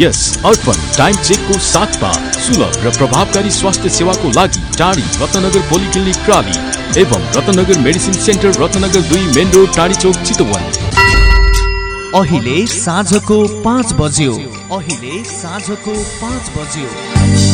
यस अर्पण time चेकको साथमा सुलभ र प्रभावकारी स्वास्थ्य सेवाको लागि टाढी रत्नगर पोलिक्लिनिक प्राली एवं रत्नगर मेडिसिन सेन्टर रत्नगर दुई मेन रोड टाढी चौक चितवन। अहिले साँझको पाँच बज्यो। अहिले साँझको पाँच बज्यो।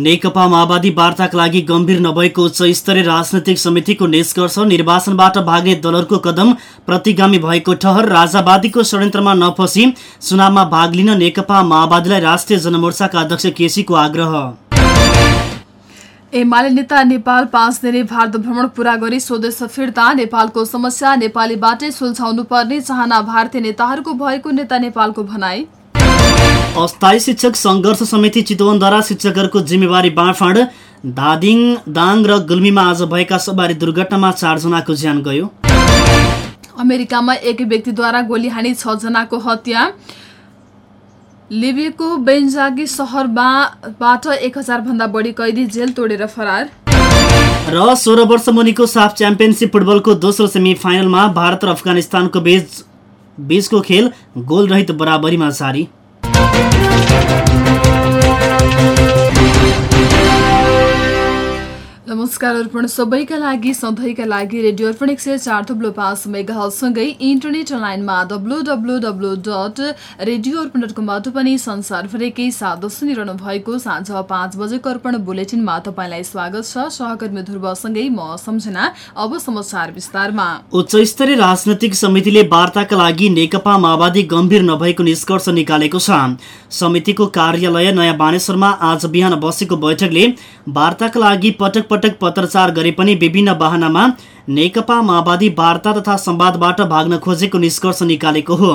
नेकपा माओवादी वार्ताका लागि गम्भीर नभएको उच्च स्तरीय राजनैतिक समितिको निष्कर्ष निर्वाचनबाट भाग्ने दलहरूको कदम प्रतिगामी भएको ठहर राजावादीको षड्यन्त्रमा नफसी चुनावमा भाग लिन नेकपा माओवादीलाई राष्ट्रिय जनमोर्चाका अध्यक्ष केसीको आग्रह। एमाले नेता नेपाल पाँच दिने भारत भ्रमण पूरा गरी स्वदेश फिर्ता नेपालको समस्या नेपालीबाटै सुल्झाउनु पर्ने चाहना भारतीय नेताहरूको भएको नेता नेपालको भनाई। अस्थायी शिक्षक सङ्घर्ष समिति चितवनद्वारा शिक्षकहरूको जिम्मेवारी बाँडफाँड धादिङ दाङ र गुल्मीमा आज भएका सवारी दुर्घटनामा चारजनाको ज्यान गयो। अमेरिकामा एक व्यक्तिद्वारा गोली हानी छजनाको हत्या। लिबियाको बेन्जागी सहरबाट एक हजार भन्दा बढी कैदी जेल तोडेर फरार। र सोह्र वर्ष मुनिको साफ च्याम्पियनसिप फुटबलको दोस्रो सेमी फाइनलमा भारत र अफगानिस्तानको बीच बीचको खेल गोलरहित बराबरीमा जारी Thank you. नमस्कार अर्पण। सबैका लागि सधैँका लागि रेडियो अर्पण एक सय चार थुप्लो पाँच मेगासँगै इन्टरनेट लाइनमा W W W dot radio Arpan dot कमबाट पनि संसारभरिकै साथ सुनिरहनु भएको साँझ पाँच बजेको अर्पण बुलेटिनमा तपाईँलाई स्वागत छ। सहकर्मी ध्रुवसँगै म सम्झना अब समाचार विस्तारमा। उच्च स्तरीय राजनैतिक समितिले वार्ताका लागि नेकपा माओवादी गम्भीर नभएको निष्कर्ष निकालेको छ। समितिको कार्यालय नयाँ बानेश्वरमा आज बिहान बसेको बैठकले वार्ताका लागि पटक पटक पत्रचार गरे पनि विभिन्न वाहनामा नेकपा माओवादी वार्ता तथा संवादबाट भाग्न खोजेको निष्कर्ष निकालेको हो।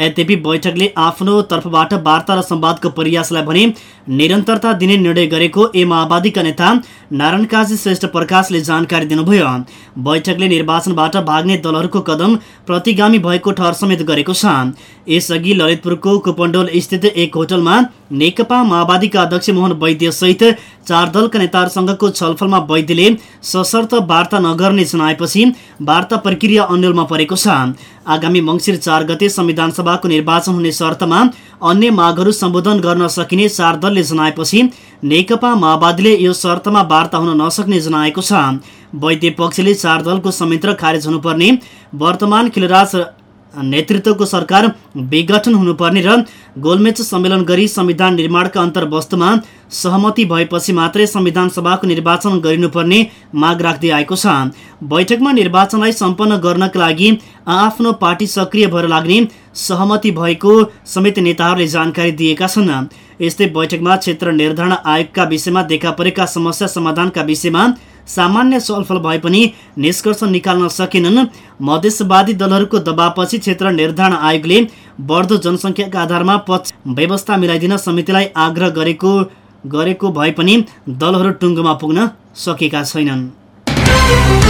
यद्यपि बैठकले आफ्नो तर्फबाट वार्ता र संवादको प्रयासलाई भने निरन्तरता दिने निर्णय गरेको ए माओवादीका नेता नारायण काजी श्रेष्ठ प्रकाशले जानकारी दिनुभयो। बैठकले निर्वाचनबाट भाग्ने दलहरूको कदम प्रतिगामी भएको ठहर समेत गरेको छ। यसअघि ललितपुरको कुपण्डोल स्थित एक होटलमा नेकपा माओवादीका अध्यक्ष मोहन वैद्य सहित चार दलका नेताहरूसँगको छलफलमा वैद्यले सशर्त वार्ता नगर्ने जनाएपछि वार्ता प्रक्रिया अन्यलमा परेको छ। आगामी मङ्सिर चार गते संविधान सभाको निर्वाचन हुने शर्तमा अन्य मागहरू सम्बोधन गर्न सकिने चार दलले जनाएपछि नेकपा माओवादीले यो शर्तमा वार्ता हुन नसक्ने जनाएको छ। वैद्य पक्षले चार दलको संयन्त्र खारेज हुनुपर्ने वर्तमान खिलराज नेतृत्वको सरकार विघटन हुनुपर्ने र गोलमेच सम्मेलन गरी संविधान निर्माणका अन्तर्वस्तुमा सहमति भएपछि मात्रै संविधान सभाको निर्वाचन गरिनुपर्ने माग राख्दै आएको छ। बैठकमा निर्वाचनलाई सम्पन्न गर्नका लागि आफ्नो पार्टी सक्रिय भएर लाग्ने सहमति भएको समेत नेताहरूले जानकारी दिएका छन्। यस्तै बैठकमा क्षेत्र निर्धारण आयोगका विषयमा देखा परेका समस्या समाधानका विषयमा सामान्य छलफल भए पनि निष्कर्ष निकाल्न सकेनन्। मधेसवादी दलहरूको दबावपछि क्षेत्र निर्धारण आयोगले बढ्दो जनसङ्ख्याका आधारमा पक्ष व्यवस्था मिलाइदिन समितिलाई आग्रह गरेको गरेको भए पनि दलहरू टुङ्गोमा पुग्न सकेका छैनन्।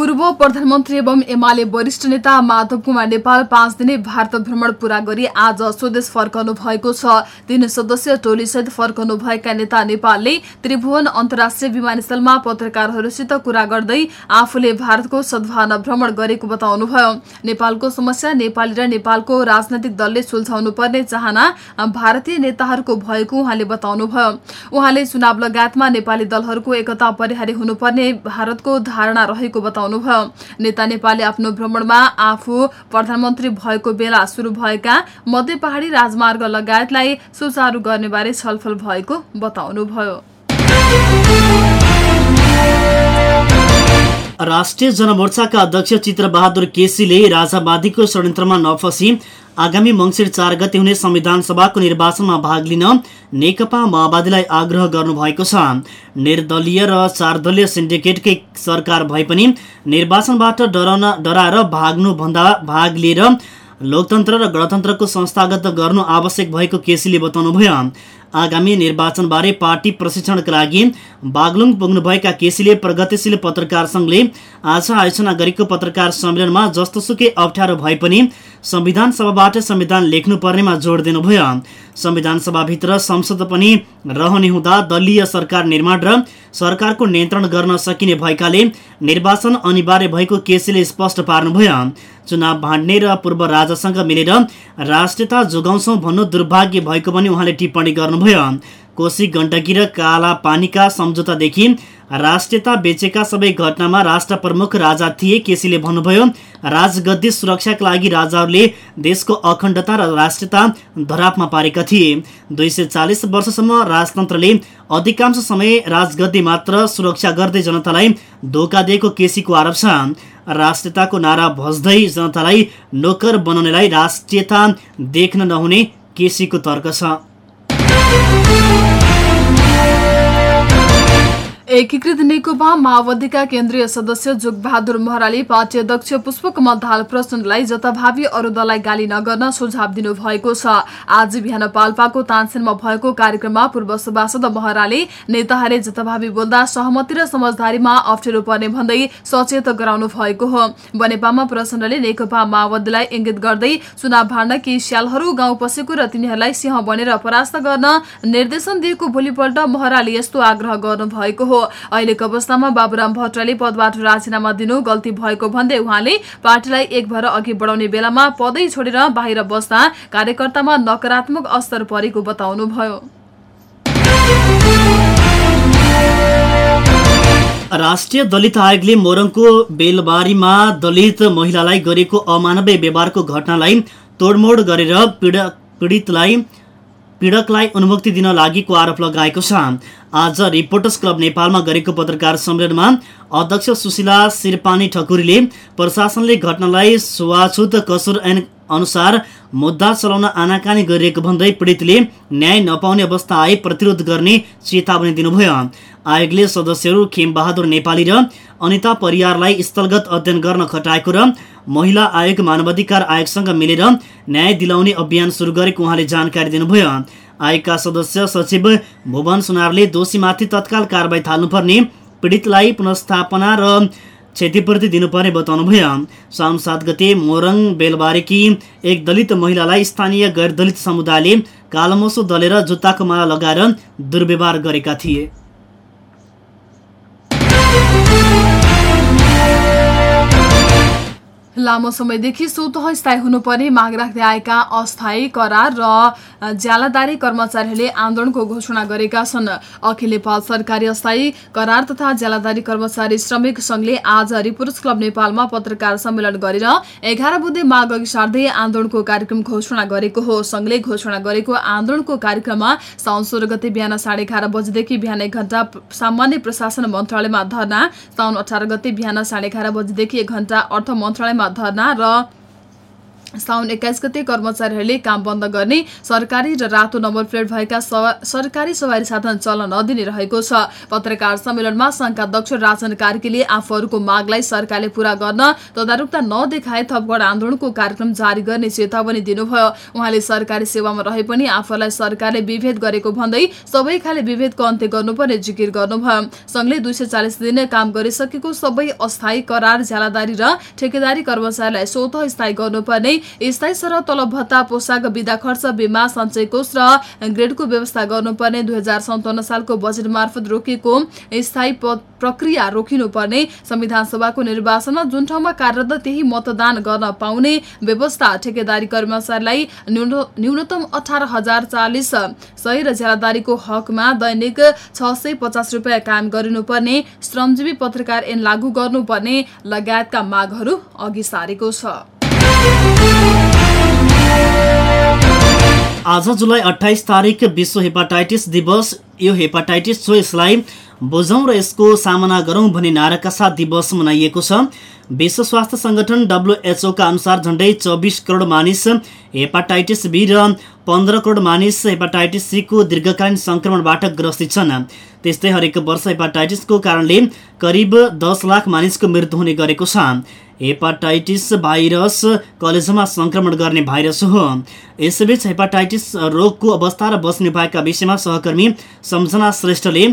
पूर्व प्रधानमन्त्री एवं एमाले वरिष्ठ नेता माधव कुमार नेपाल पाँच दिने भारत भ्रमण पूरा गरी आज स्वदेश फर्कनु भएको छ। तीन सदस्यीय टोलीसहित फर्कनु भएका नेता नेपालले त्रिभुवन अन्तर्राष्ट्रिय विमानस्थलमा पत्रकारहरूसित कुरा गर्दै आफूले भारतको सद्भावना भ्रमण गरेको बताउनुभयो। नेपालको समस्या नेपाली र नेपालको राजनैतिक दलले सुल्झाउनु पर्ने चाहना भारतीय नेताहरूको भएको उहाँले बताउनुभयो। उहाँले चुनाव लगायतमा नेपाली दलहरूको एकता अपरिहार्य हुनुपर्ने भारतको धारणा रहेको बताउनु बताउनुभयो नेता नेपालले आफ्नो भ्रमणमा आफू प्रधानमन्त्री भएको बेला सुरु भएका मध्य पहाडी राजमार्ग लगायतलाई सुचारू गर्नेबारे छलफल भएको बताउनुभयो। राष्ट्रिय जनमोर्चाका अध्यक्ष चित्रबहादुर केसीले राजावादीको षड्यन्त्रमा नफसी आगामी मङ्सिर चार गते हुने संविधान सभाको निर्वाचनमा भाग लिन नेकपा माओवादीलाई आग्रह गर्नुभएको छ। निर्दलीय र चारदलीय सिन्डिकेटकै सरकार भए पनि निर्वाचनबाट डराउन डराएर भाग्नुभन्दा भाग लिएर लोकतन्त्र र गणतन्त्रको संस्थागत गर्नु आवश्यक भएको केसीले बताउनुभयो। आगामी निर्वाचनबारे पार्टी प्रशिक्षणका लागि बागलुङ पुग्नुभएका केसीले प्रगतिशील पत्रकार सङ्घले आज आयोजना गरेको पत्रकार सम्मेलनमा जस्तोसुकै अप्ठ्यारो भए पनि संविधान सभाबाट संविधान लेख्नुपर्नेमा जोड दिनुभयो। संविधान सभाभित्र संसद पनि रहने हुँदा दलीय सरकार निर्माण र सरकारको नियन्त्रण गर्न सकिने भएकाले निर्वाचन अनिवार्य भएको केसीले स्पष्ट पार्नुभयो। चुनाव भाँड्ने र पूर्व राजासँग मिलेर राष्ट्रियता जोगाउँछौ भन्नु दुर्भाग्य भएको पनि उहाँले टिप्पणी गर्नुभयो। कोशी गण्डकी र काला पानीका सम्झौतादेखि राष्ट्रियता बेचेका सबै घटनामा राष्ट्र प्रमुख राजा थिए केसीले भन्नुभयो राजगद्दी सुरक्षाका लागि राजाहरूले देशको अखण्डता र राष्ट्रियता धरापमा पारेका थिए। दुई सय चालिस वर्षसम्म राजतन्त्रले अधिकांश समय राजगद्दी मात्र सुरक्षा गर्दै जनतालाई धोका दिएको केसीको आरोप छ। राष्ट्रियताको नारा भज्दै जनतालाई नोकर बनाउनेलाई राष्ट्रियता देख्न नहुने केसीको तर्क छ। एकीकृत नेकपा माओवादीका केन्द्रीय सदस्य जोगबहादुर महराले पार्टी अध्यक्ष पुष्पकमल दाहाल प्रचण्डलाई जताभावी अरू दललाई गाली नगर्न सुझाव दिनुभएको छ। आज बिहान पाल्पाको तानसेनमा भएको कार्यक्रममा पूर्व सभासद महराले नेताहरूले जताभावी बोल्दा सहमति र समझदारीमा अप्ठ्यारो पर्ने भन्दै सचेत गराउनु भएको हो। बनेपामा प्रचण्डले नेकपा माओवादीलाई इङ्गित गर्दै चुनाव भाड्न केही स्यालहरू गाउँ पसेको र तिनीहरूलाई सिंह बनेर परास्त गर्न निर्देशन दिएको भोलिपल्ट महराले यस्तो आग्रह गर्नुभएको हो। अहिलेको अवस्थामा बाबुराम भट्टराले पदबाट राजीनामा दिनु गल्ती भएको भन्दै उहाँले पार्टीलाई एक भएर अघि बढाउने बेलामा पदै छोडेर बाहिर बस्दा कार्यकर्तामा नकारात्मक अस्तर परेको बताउनुभयो। राष्ट्रिय दलित आयोगले मोरङको बेलबारीमा दलित महिलालाई गरेको अमानवीय व्यवहारको घटनालाई तोडमोड गरेर पीडितलाई पीडकलाई अनुमुक्ति दिन लागेको आरोप लगाएको छ? आज रिपोर्टर्स क्लब नेपालमा गरेको पत्रकार सम्मेलनमा अध्यक्ष सुशीला सिरपानी ठकुरीले प्रशासनले घटनालाई छुवाछुत कसुर ऐन अनुसार मुद्दा चलाउन आनाकानी गरिएको भन्दै पीडितले न्याय नपाउने अवस्था आए प्रतिरोध गर्ने चेतावनी दिनुभयो। आयोगले सदस्यहरू खेमबहादुर नेपाली र अनिता परियारलाई स्थलगत अध्ययन गर्न खटाएको र महिला आयोग मानवाधिकार आयोगसँग मिलेर न्याय दिलाउने अभियान सुरु गरेको उहाँले जानकारी दिनुभयो। आयोगका सदस्य सचिव भुवन सुनारले दोषीमाथि तत्काल कारवाही थाल्नुपर्ने पीडितलाई पुनस्थापना र क्षतिपूर्ति दिनुपर्ने बताउनुभयो। साउन सात गते मोरङ बेलबारेकी एक दलित महिलालाई स्थानीय गैर दलित समुदायले कालोमोसो दलेर जुत्ताको माला लगाएर दुर्व्यवहार गरेका थिए। लामो समयदेखि स्वतः स्थायी हुनुपर्ने माग राख्दै आएका अस्थायी करार र ज्यालादारी कर्मचारीहरूले आन्दोलनको घोषणा गरेका छन्। अखिल नेपाल सरकारी अस्थायी करार तथा ज्यालादारी कर्मचारी श्रमिक संघले आज रिपोर्टर्स क्लब नेपालमा पत्रकार सम्मेलन गरेर एघार बुधे माग अघि सार्दै आन्दोलनको कार्यक्रम घोषणा गरेको हो। संघले घोषणा गरेको आन्दोलनको कार्यक्रममा साउन सोह्र गते बिहान साढे एघार बजेदेखि बिहान एक घण्टा सामान्य प्रशासन मन्त्रालयमा धरना साउन अठार गते बिहान साढे एघार बजेदेखि एक घण्टा अर्थ मन्त्रालयमा धरना र साउन एक्काइस गते कर्मचारीहरूले काम बन्द गर्ने सरकारी र रातो नम्बर प्लेट भएका सरकारी सवारी साधन चल्न नदिने रहेको छ। पत्रकार सम्मेलनमा संघका अध्यक्ष राजन कार्कीले आफूहरूको मागलाई सरकारले पूरा गर्न तदारुकता नदेखाए थपगढ आन्दोलनको कार्यक्रम जारी गर्ने चेतावनी दिनुभयो। उहाँले सरकारी सेवामा रहे पनि आफूलाई सरकारले विभेद गरेको भन्दै सबै खाले विभेदको अन्त्य गर्नुपर्ने जिकिर गर्नुभयो। संघले दुई दिन काम गरिसकेको सबै अस्थायी करार ज्यालादारी र ठेकेदारी कर्मचारीलाई स्वत स्थायी गर्नुपर्ने स्थायी सरह तलब भत्ता पोसाक विधा खर्च बिमा सञ्चय कोष र ग्रेडको व्यवस्था गर्नुपर्ने। दुई हजार सन्ताउन्न सालको बजेट मार्फत रोकिएको स्थायी प्रक्रिया रोकिनुपर्ने। संविधान सभाको निर्वाचनमा जुन ठाउँमा कार्यरत त्यही मतदान गर्न पाउने व्यवस्था ठेकेदारी कर्मचारीलाई न्यूनतम अठार हजार चालिस सय र ज्यादादारीको हकमा दैनिक छ सय पचास रुपियाँ कायम गरिनुपर्ने। श्रमजीवी पत्रकार ऐन लागू गर्नुपर्ने लगायतका मागहरू अघि सारेको छ। आज जुलाई अठाइस तारिक विश्व हेपाटाइटिस दिवस। यो हेपाटाइटिस छ यसलाई बुझौँ र यसको सामना गरौँ भन्ने नाराका साथ दिवस मनाइएको छ। विश्व स्वास्थ्य सङ्गठन डब्लुएचओका अनुसार झन्डै चौबिस करोड मानिस हेपाटाइटिस बी र पन्ध्र करोड मानिस हेपाटाइटिस सीको दीर्घकालीन सङ्क्रमणबाट ग्रसित छन्। त्यस्तै हरेक वर्ष हेपाटाइटिसको कारणले करिब दस लाख मानिसको मृत्यु हुने गरेको छ। हेपाटाइटिस भाइरस कलेजोमा सङ्क्रमण गर्ने भाइरस हो। यसैबीच हेपाटाइटिस रोगको अवस्था र बस्ने उपायका विषयमा सहकर्मी सम्झना श्रेष्ठले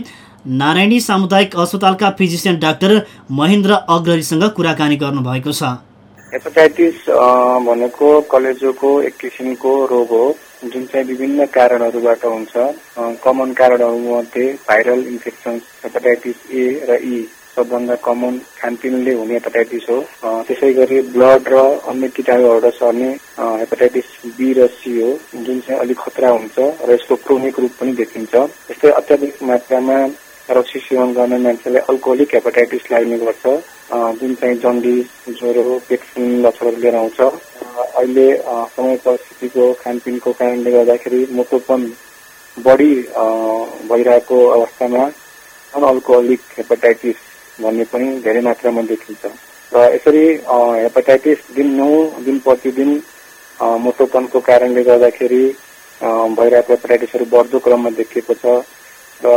नारायणी सामुदायिक अस्पतालका फिजिसियन डाक्टर महेन्द्र अग्रहीसँग कुराकानी गर्नुभएको छ। हेपाटाइटिस भनेको कलेजोको एक किसिमको रोग हो जुन चाहिँ विभिन्न कारणहरूबाट हुन्छ। कमन कारणहरूमध्ये भाइरल इन्फेक्सन हेपाटाइटिस ए र ई सबभन्दा कमन खानपिनले हुने हेपाटाइटिस हो। त्यसै गरी ब्लड र अन्य किटाणुबाट सर्ने हेपाटाइटिस बी र सी हो जुन चाहिँ अलिक खतरा हुन्छ र यसको क्रोनिक रूप पनि देखिन्छ। यस्तै अत्याधिक मात्रामा रक्सी सेवन गर्ने मान्छेले अल्कोहोलिक हेपाटाइटिस लाग्ने गर्छ। जुन चाहिँ जन्डिस ज्वरो पेट लक्षणहरू लिएर आउँछ। अहिले समय परिस्थितिको खानपिनको कारणले गर्दाखेरि मोटोपन बढी भइरहेको अवस्थामा अनअल्कोहोलिक हेपाटाइटिस भन्ने पनि धेरै मात्रामा देखिन्छ। र यसरी हेपाटाइटिस दिन नौ दिन प्रतिदिन मोटोपनको कारणले गर्दाखेरि भइरहेको हेपाटाइटिसहरू बढ्दो क्रममा देखिएको छ। र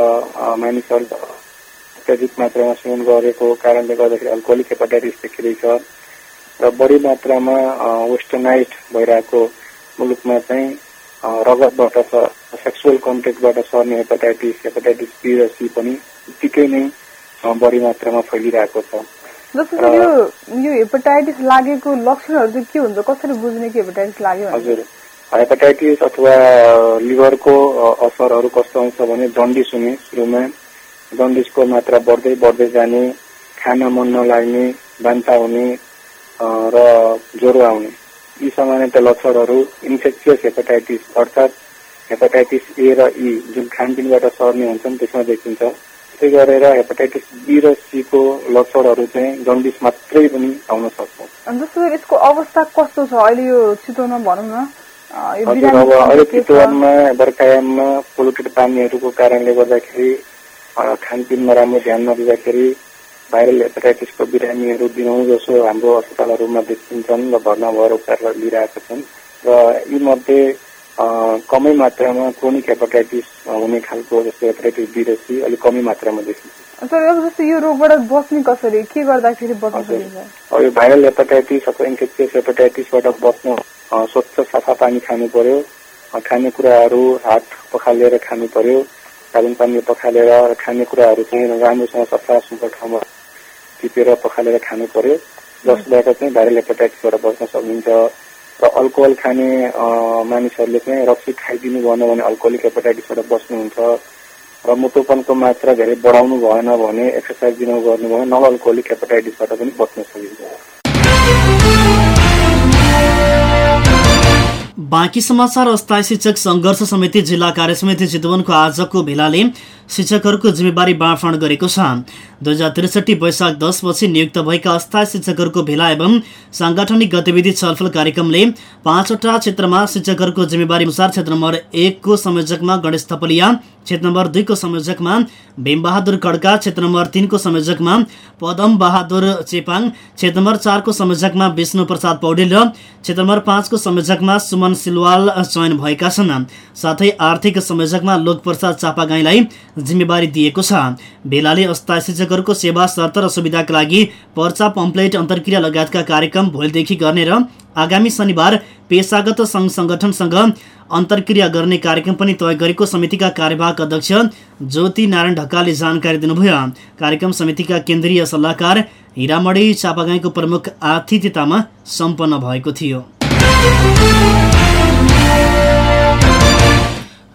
मानिसहरू अत्याधिक मात्रामा सेवन गरेको कारणले गर्दाखेरि अल्कोहोलिक हेपाटाइटिस देखिँदैछ र बढी मात्रामा वेस्टर्नाइज भइरहेको मुलुकमा चाहिँ रगतबाट सेक्सुअल कन्ट्याक्टबाट सर्ने हेपाटाइटिस हेपाटाइटिस बी र सी पनि उत्तिकै नै बढी मात्रामा फैलिरहेको छ। जस्तो यो यो हेपाटाइटिस लागेको लक्षणहरू चाहिँ के हुन्छ? कसरी बुझ्ने कि हेपाटाइटिस लाग्यो हजुर। हेपाटाइटिस अथवा लिभरको असरहरू कस्तो हुन्छ भने जन्डिस हुने सुरुमा जन्डिसको मात्रा बढ्दै बढ्दै जाने खान मन नलाग्ने बान्ता हुने र ज्वरो आउने। यी सामान्यत लक्षणहरू इन्फेक्सियस हेपाटाइटिस अर्थात् हेपाटाइटिस ए र ई जुन खानपिनबाट सर्ने हुन्छन् त्यसमा देखिन्छ। त्यसै गरेर हेपाटाइटिस बी र सीको लक्षणहरू चाहिँ जन्डिस मात्रै पनि आउन सक्छ यसको अवस्था कस्तो छ? अहिले यो चितवनमा भनौँ न। अब अहिले चितवनमा बर्खायाममा पोलुटेड पानीहरूको कारणले गर्दाखेरि खानपिनमा राम्रो ध्यान नदिँदाखेरि भाइरल हेपाटाइटिसको बिरामीहरू दिनौँ जसो हाम्रो अस्पतालहरूमा देखिन्छन् र भर्ना भएर उपचार लिइरहेका छन् र यी मध्ये कमै मात्रामा क्रोनिक हेपाटाइटिस हुने खालको जस्तो हेपाटाइटिस बी र सी अलिक कमै मात्रामा देखिन्छ जस्तो यो रोगबाट बस्ने कसरी के गर्दाखेरि यो भाइरल हेपाटाइटिस अथवा इन्फेक्सियस हेपाटाइटिसबाट बस्नु स्वच्छ सफा पानी खानु पर्यो खानेकुराहरू हात पखालेर खानु पर्यो साबुन पानीले पखालेर खानेकुराहरू चाहिँ राम्रोसँग सफा सुग्घर ठाउँमा टिपेर पखालेर खानु पर्यो जसबाट चाहिँ भाइरल हेपाटाइटिसबाट बच्न सकिन्छ र अल्कोहल खाने मानिसहरूले चाहिँ रक्सी खाइदिनु भएन भने अल्कोहोलिक हेपाटाइटिसबाट बस्नुहुन्छ र मोटोपनको मात्रा धेरै बढाउनु भएन भने एक्सर्साइज दिनु गर्नु भएन नन अल्कोहोलिक हेपाटाइटिसबाट पनि बच्न सकिन्छ बाँकी समाचार अस्थायी शिक्षक सङ्घर्ष समिति जिल्ला कार्य समिति चितवनको आजको भेलाले शिक्षकहरूको जिम्मेवारी बाँडफाँड गरेको छ। दुई हजार त्रिसठी वैशाख दसपछि नियुक्त भएका अस्थायी शिक्षकहरूको भेला एवं साङ्गठनिक गतिविधि छलफल कार्यक्रमले पाँचवटा क्षेत्रमा शिक्षकहरूको जिम्मेवारी अनुसार क्षेत्र नम्बर एकको संयोजकमा गणेश थपलिया क्षेत्र नम्बर दुईको संयोजकमा भीमबहादुर खड्का क्षेत्र नम्बर तिनको संयोजकमा पदम बहादुर चेपाङ क्षेत्र नम्बर चारको संयोजकमा विष्णु प्रसाद पौडेल र क्षेत्र नम्बर पाँचको संयोजकमा सुमन सिलवाल चयन भएका छन्। साथै आर्थिक संयोजकमा लोकप्रसाद चापागाईलाई जिम्मेवारी दिएको छ। भेलाले अस्थायी शिक्षकहरूको सेवा शर्त र सुविधाका लागि पर्चा पम्पलेट अन्तर्क्रिया लगायतका कार्यक्रम भोलिदेखि गर्ने र आगामी शनिबार पेसागत सङ्घ सङ्गठनसँग अन्तर्क्रिया गर्ने कार्यक्रम पनि तय गरेको समितिका कार्यवाहक अध्यक्ष ज्योति नारायण ढकालले जानकारी दिनुभयो। कार्यक्रम समितिका केन्द्रीय सल्लाहकार हिरामणी चापागाईको प्रमुख आतिथ्यतामा सम्पन्न भएको थियो।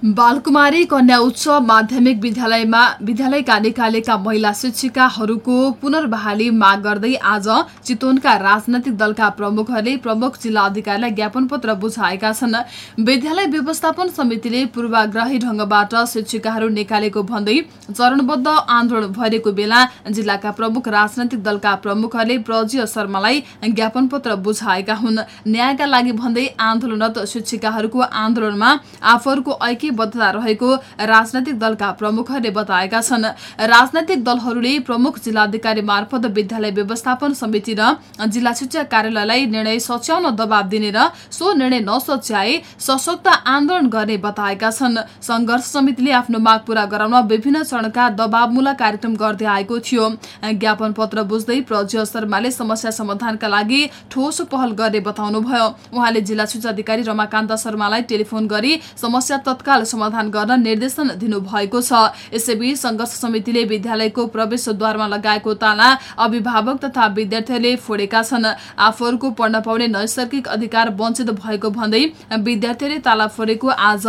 बालकुमारी कन्या उच्च माध्यमिक विद्यालयमा विद्यालयका निकालेका महिला शिक्षिकाहरूको पुनर्बहाली माग गर्दै आज चितवनका राजनैतिक दलका प्रमुखहरूले प्रमुख जिल्ला अधिकारीलाई ज्ञापन पत्र बुझाएका छन्। विद्यालय व्यवस्थापन समितिले पूर्वाग्रही ढंगबाट शिक्षिकाहरू निकालेको भन्दै चरणबद्ध आन्दोलन भइरहेको बेला जिल्लाका प्रमुख राजनैतिक दलका प्रमुखहरूले प्रज्य शर्मालाई ज्ञापन पत्र बुझाएका हुन्। न्यायका लागि भन्दै आन्दोलनरत शिक्षिकाहरूको आन्दोलनमा आफूहरूको ऐक्य बद्धता रहेको राजनैतिक दलका प्रमुखहरूले बताएका छन्। राजनैतिक दलहरूले प्रमुख जिल्लाधिकारी मार्फत विद्यालय व्यवस्थापन समिति र जिल्ला शिक्षा कार्यालयलाई निर्णय सच्याउन दबाव दिने र सो निर्णय नसच्याए सशक्त आन्दोलन गर्ने बताएका छन्। संघर्ष समितिले आफ्नो माग पूरा गराउन विभिन्न चरणका दबावमूलक कार्यक्रम गर्दै आएको थियो। ज्ञापन पत्र बुझ्दै प्रज्य शर्माले समस्या समाधानका लागि ठोस पहल गर्ने बताउनुभयो। उहाँले जिल्ला शिक्षा अधिकारी रमाकान्त शर्मालाई टेलिफोन गरी समस्या तत्काल समाधान गर्न निर्देशन दिनुभएको छ। यसैबीच संघर्ष समितिले विद्यालयको प्रवेशद्वारमा लगाएको ताला अभिभावक तथा विद्यार्थीहरूले फोडेका छन्। आफूहरूको पढ्न पाउने नैसर्गिक अधिकार वञ्चित भएको भन्दै विद्यार्थीहरूले ताला फोडेको आज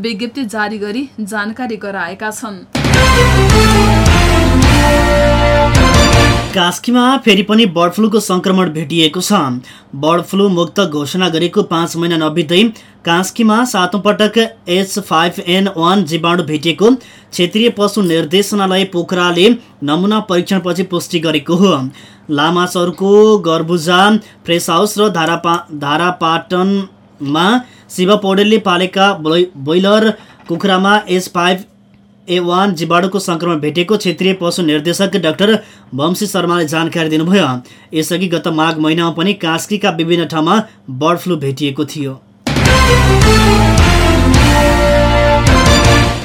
विज्ञप्ति जारी गरी जानकारी गराएका छन्। कास्कीमा फेरि पनि बर्ड फ्लूको संक्रमण भेटिएको छ। बर्ड फ्लू मुक्त घोषणा गरेको पाँच महिना नबित्दै कास्कीमा सातौँ पटक एच फाइभ एन वान जीवाणु भेटिएको क्षेत्रीय पशु निर्देशनालय पोखराले नमुना परीक्षणपछि पुष्टि गरेको हो। लामाचौरको गर्बुजा फ्रेस हाउस र धारापा धारापाटनमा शिव पौडेलले पालेका ब्रोइलर कुखुरामा एच फाइभ ए वान जीवाणुको संक्रमण भेटेको क्षेत्रीय पशु निर्देशक डाक्टर वंशी शर्माले जानकारी दिनुभयो। यसअघि गत माघ महिनामा पनि कास्कीका विभिन्न ठाउँमा बर्ड फ्लू भेटिएको थियो।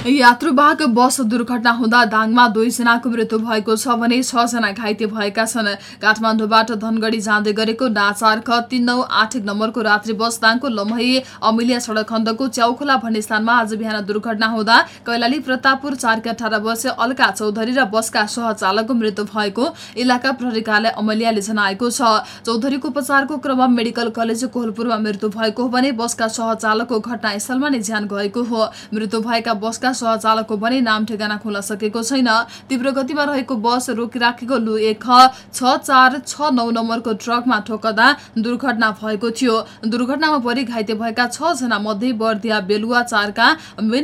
यात्रुवाहक बस दुर्घटना हुँदा दाङमा दुईजनाको मृत्यु भएको छ भने छजना घाइते भएका छन्। काठमाडौँबाट धनगढी जाँदै गरेको नाचार्ख तीन नौ आठ एक नम्बरको रात्रि बस दाङको लमही अमिलिया सडक खण्डको च्याउखोला भन्ने स्थानमा आज बिहान दुर्घटना हुँदा कैलाली प्रतापपुर चारका अठार वर्ष अलका चौधरी र बसका सहचालकको मृत्यु भएको इलाका प्रहरी कार्यालय अमलियाले जनाएको छ। चौधरीको उपचारको क्रममा मेडिकल कलेज कोहलपुरमा मृत्यु भएको हो भने बसका सहचालकको घटनास्थलमा नै ज्यान गएको हो। मृत्यु भएका बसका सहचालकको पनि नाम ठेगाना खुल्न सकेको छैन। तीव्र गतिमा रहेको बस रोकिराखेको लु एक छ चार छ नौ नम्बरको ट्रकमा ठोक्दा दुर्घटना भएको थियो। दुर्घटनामा परि घाइते भएका छ जना मध्ये बर्दिया बेलुवा चारका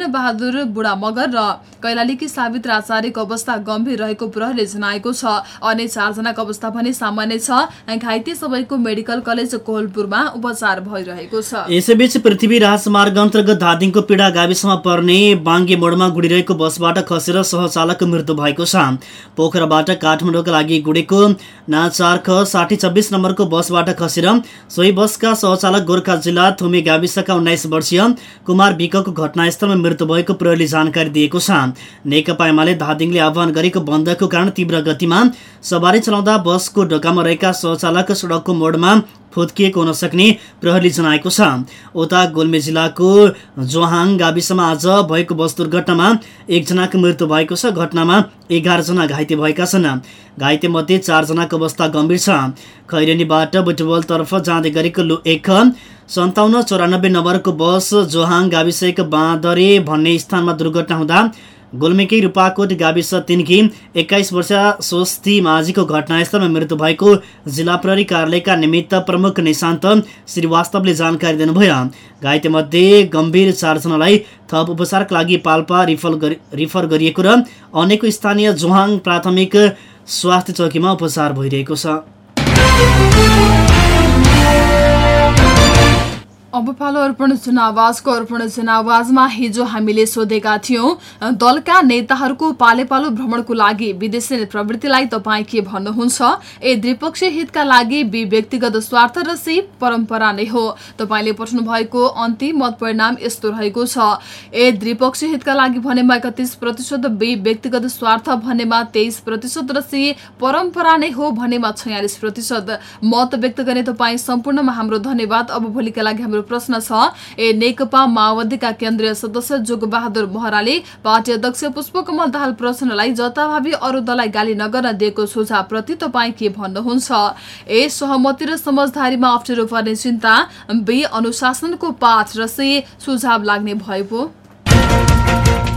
बहादुर बुढा मगर र कैलालीकी सावित्र आचार्यको अवस्था गम्भीर रहेको प्रहरीले जनाएको छ। अन्य चारजनाको अवस्था पनि सामान्य छ। घाइते सबैको मेडिकल कलेज कोहलपुरमा उपचार भइरहेको छ। यसैबीच पृथ्वी राजमार्ग अन्तर्गत धादिङको पीडा गाविसमा पर्ने बाङ्गे मोडमा गुडिरहेको बसबाट खसेर सहचालकको मृत्यु भएको छ। पोखराबाट काठमाडौँका लागि गुडेको नाचार्ख साठी छब्बिस नम्बरको बसबाट खसेर सोही बसका सहचालक गोर्खा जिल्ला थुमे गाविसका उन्नाइस वर्षीय कुमार विकको घटनास्थलमा मृत्यु भएको प्रहरीले जानकारी दिएको छ। नेकपा एमाले धादिङले आह्वान गरेको बन्दको कारण तीव्र गतिमा सवारी चलाउँदा बसको ढोकामा रहेका सहचालक सडकको मोडमा फुत्किएको हुन सक्ने प्रहरीले जनाएको छ। उता गोल्मे जिल्लाको जोहाङ गाविसमा आज भएको बस दुर्घटनामा एकजनाको मृत्यु भएको छ। घटनामा एघारजना घाइते भएका छन्। घाइते मध्ये चारजनाको अवस्था गम्भीर छ। खैरेनीबाट बुटबलतर्फ जाँदै गरेको लु एक सन्ताउन्न चौरानब्बे नम्बरको बस जोहाङ गाविस बाँदरे भन्ने स्थानमा दुर्घटना हुँदा गुल्मीकै रूपाकोट गाविस तिनकी एक्काइस वर्ष स्वस्ति माझीको घटनास्थलमा मृत्यु भएको जिल्ला प्रहरी कार्यालयका निमित्त प्रमुख निशान्त श्रीवास्तवले जानकारी दिनुभयो। घाइतेमध्ये गम्भीर चारजनालाई थप उपचारका लागि पाल्पा रिफर रिफर गरिएको र अनेक स्थानीय जोहाङ प्राथमिक स्वास्थ्य चौकीमा उपचार भइरहेको छ। अब पालो अर्पण जनावाजको अर्पण जनावाजमा हिजो हामीले सोधेका थियौं दलका नेताहरूको पाले पालो भ्रमणको लागि विदेशी प्रवृत्तिलाई तपाईँ के भन्नुहुन्छ? ए द्विपक्षीय हितका लागि बी व्यक्तिगत स्वार्थ र सी परम्परा नै हो। तपाईँले पठाउनु भएको अन्तिम मत परिणाम यस्तो रहेको छ। ए द्विपक्षीय हितका लागि भनेमा एकतिस प्रतिशत बी व्यक्तिगत स्वार्थ भनेमा तेइस प्रतिशत र सी परम्परा नै हो भनेमा छयालिस प्रतिशत। मत व्यक्त गर्ने तपाईँ सम्पूर्णमा हाम्रो धन्यवाद। अब भोलिका लागि प्रश्न छ ए नेकपा माओवादीका केन्द्रीय सदस्य जोगबहादुर महराले पार्टी अध्यक्ष पुष्पकमल दाहाल प्रश्नलाई जताभावी अरू दललाई गाली नगर्न दिएको सुझाव प्रति तपाईँ के भन्नुहुन्छ ए सहमति र समझदारीमा अप्ठ्यारो पर्ने चिन्ता बे अनुशासनको पाठ र से सुझाव लाग्ने भयो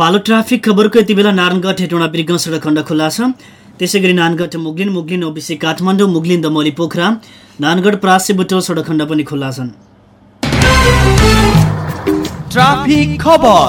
पालो ट्राफिक खबरको यति बेला नारायणगढ हेटौँडा बिर्ग सडक खण्ड खुल्ला छ। त्यसै गरी नानगढ मुगलिन मुगलिन ओबिसी काठमाडौँ मुगलिन दमोली पोखरा नानगढ प्रासे बुटोल सडक खण्ड पनि खुल्ला छन्। ट्राफिक खबर।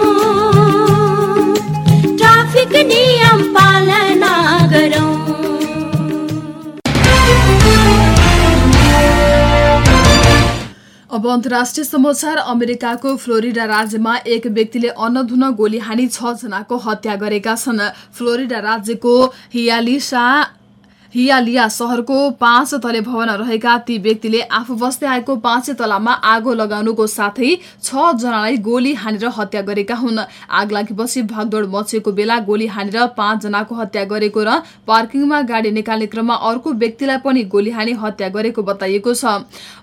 अन्तर्राष्ट्रिय समाचार अमेरिकाको फ्लोरिडा राज्यमा एक व्यक्तिले अन्नधुन गोली हानी छ जनाको हत्या गरेका छन्। फ्लोरिडा राज्यको हियालिसा हियालिया सहरको पाँच तले भवन रहेका ती व्यक्तिले आफू बस्दै आएको पाँचै तलामा आगो लगाउनुको साथै छ जनालाई गोली हानेर हत्या गरेका हुन्। आग लागेपछि भागदौड मचिएको बेला गोली हानेर पाँच जनाको हत्या गरेको र पार्किङमा गाडी निकाल्ने क्रममा अर्को व्यक्तिलाई पनि गोली हानी हत्या गरेको बताइएको छ।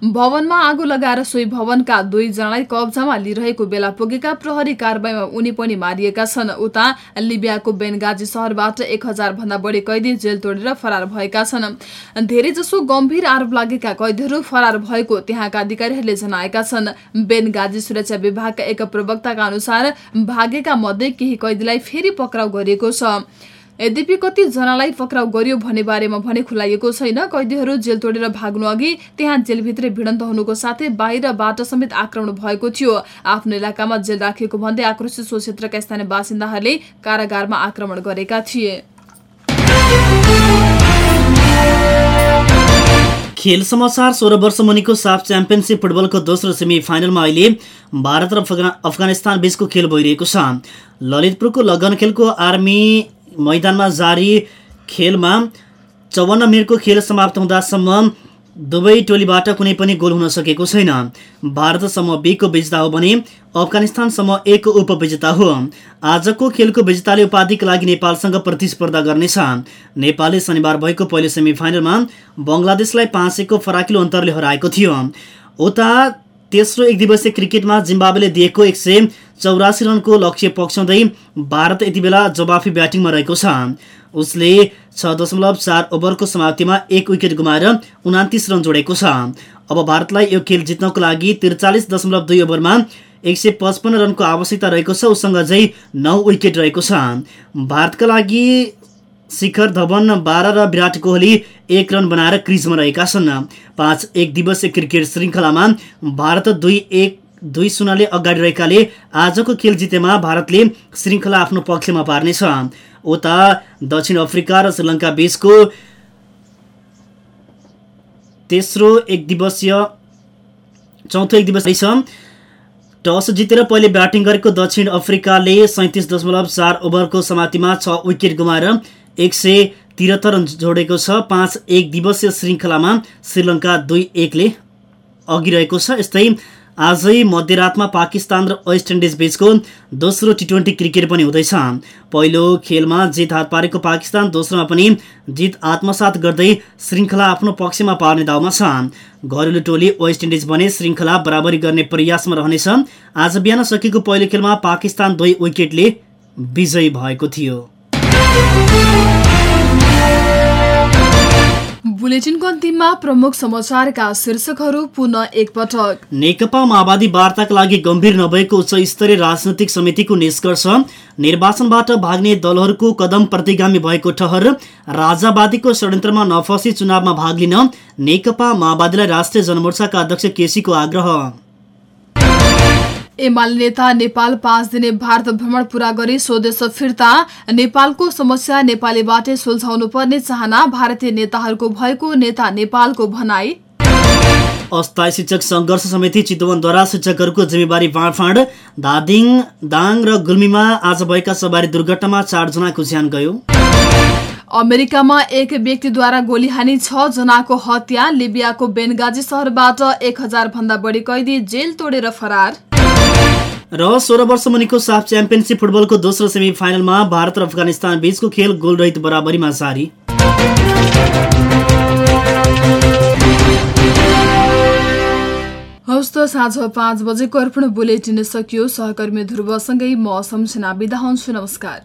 भवनमा आगो लगाएर सोही भवनका दुईजनालाई कब्जामा लिइरहेको बेला पुगेका प्रहरी कारवाहीमा उनी पनि मारिएका छन्। उता लिबियाको बेनगाजी सहरबाट एक हजार भन्दा बढी कैदी जेल तोडेर फरार भएका छन्। धेरै जसो गम्भीर आरोप लागेका कैदीहरू फरार भएको त्यहाँका अधिकारीहरूले जनाएका छन्। बेनगाजी सुरक्षा विभागका एक प्रवक्ताका अनुसार भागेका मध्ये केही कैदीलाई फेरि पक्राउ गरिएको छ। यद्यपि कति जनालाई पक्राउ गरियो भन्ने बारेमा भने खुलाइएको छैन। कैदीहरू जेल तोडेर भाग्नु अघि त्यहाँ जेलभित्रै भिडन्त हुनुको साथै बाहिरबाट समेत आक्रमण भएको थियो। आफ्नो इलाकामा जेल राखिएको भन्दै आक्रोशित सो क्षेत्रका स्थानीय बासिन्दाहरूले कारागारमा आक्रमण गरेका थिए। खेल समाचार सोह्र वर्ष मुनिको साफ च्याम्पियनसिप फुटबलको दोस्रो सेमी फाइनलमा अहिले भारत र अफगा अफगानिस्तान बीचको खेल भइरहेको छ। ललितपुरको लगन खेलको आर्मी मैदानमा जारी खेलमा चौवन्न मिनटको खेल समाप्त हुँदासम्म दुवै टोलीबाट कुनै पनि गोल हुन सकेको छैन। भारत समूह बीको विजेता हो भने अफगानिस्तान समूह एकको उपविजेता हो। आजको खेलको विजेताले उपाधिका लागि नेपालसँग प्रतिस्पर्धा गर्नेछ। नेपालले शनिबार भएको पहिलो सेमी फाइनलमा बङ्गलादेशलाई पाँच एकको फराकिलो अन्तरले हराएको थियो। उता तेस्रो एक दिवसीय क्रिकेटमा जिम्बावेले दिएको एक सय चौरासी रनको लक्ष्य पक्षाउँदै भारत यति बेला जवाफी ब्याटिङमा रहेको छ। उसले छ दशमलव चार ओभरको समाप्तिमा एक विकेट गुमाएर उनातिस रन जोडेको छ। अब भारतलाई यो खेल जित्नको लागि त्रिचालिस दशमलव दुई ओभरमा एक सय पचपन्न रनको आवश्यकता रहेको छ। उसँग अझै नौ विकेट रहेको छ। भारतका लागि शिखर धवन बाह्र र विराट कोहली एक रन बनाएर क्रिजमा रहेका छन्। पाँच एक दिवसीय क्रिकेट श्रृङ्खलामा भारत दुई एक दुई शून्यले अगाडि रहेकाले आजको खेल जितेमा भारतले श्रृङ्खला आफ्नो पक्षमा पार्नेछ। उता दक्षिण अफ्रिका र श्रीलङ्का बीचको तेस्रो एक दिवसीय चौथो एक दिवसीय छ। टस जितेर पहिले ब्याटिङ गरेको दक्षिण अफ्रिकाले सैतिस दशमलव चार ओभरको समातिमा छ विकेट गुमाएर एक सय त्रिहत्तर रन जोडेको छ। पाँच एक दिवसीय श्रृङ्खलामा श्रीलङ्का दुई एकले अघि रहेको छ। यस्तै आजै मध्यरातमा पाकिस्तान र वेस्ट इन्डिज बीचको दोस्रो टी ट्वेन्टी क्रिकेट पनि हुँदैछ। पहिलो खेलमा जित हात पारेको पाकिस्तान दोस्रोमा पनि जित आत्मसात गर्दै श्रृङ्खला आफ्नो पक्षमा पार्ने दाउमा छ। घरेलु टोली वेस्ट इन्डिज भने श्रृङ्खला बराबरी गर्ने प्रयासमा रहनेछ। आज बिहान सकेको पहिलो खेलमा पाकिस्तान दुई विकेटले विजयी भएको थियो। बुलेटिनको अन्तिममा प्रमुख समाचारका शीर्षकहरू पुनः एकपटक। नेकपा माओवादी वार्ताका लागि गम्भीर नभएको उच्च स्तरीय राजनैतिक समितिको निष्कर्ष निर्वाचनबाट भाग्ने दलहरूको कदम प्रतिगामी भएको ठहर राजावादीको षड्यन्त्रमा नफसी चुनावमा भाग लिन नेकपा माओवादीलाई राष्ट्रिय जनमोर्चाका अध्यक्ष केसीको आग्रह। एमाले नेता नेपाल पाँच दिने भारत भ्रमण पूरा गरी स्वदेश फिर्ता। नेपालको समस्या नेपालीबाटै सुल्झाउनु पर्ने चाहना भारतीय नेताहरूको भएको नेता नेपालको भनाई। अस्थायी शिक्षक सङ्घर्ष समिति चितवनद्वारा शिक्षकहरूको जिम्मेवारी बाँडफाँड। धादिङ दाङ र गुल्मीमा आज भएका सवारी दुर्घटनामा चारजनाको ज्यान गयो। अमेरिकामा एक व्यक्तिद्वारा गोली हानी छ जनाको हत्या लिबियाको बेनगाजी सहरबाट एक हजार भन्दा बढी कैदी जेल तोडेर फरार। र सोह्र वर्ष मुनिको साफ च्याम्पियनसिप फुटबलको दोस्रो सेमी फाइनलमा भारत र अफगानिस्तान बीचको खेल गोलरहित बराबरीमा जारी हवस् त साँझ पाँच बजेको अर्पण बुलेटिन सकियो। सहकर्मी ध्रुवसँगै म सम्झना बिदा हुन्छु। नमस्कार।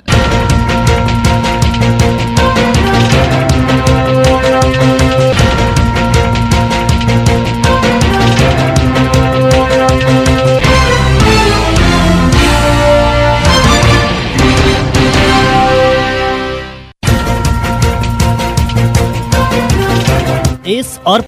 इस और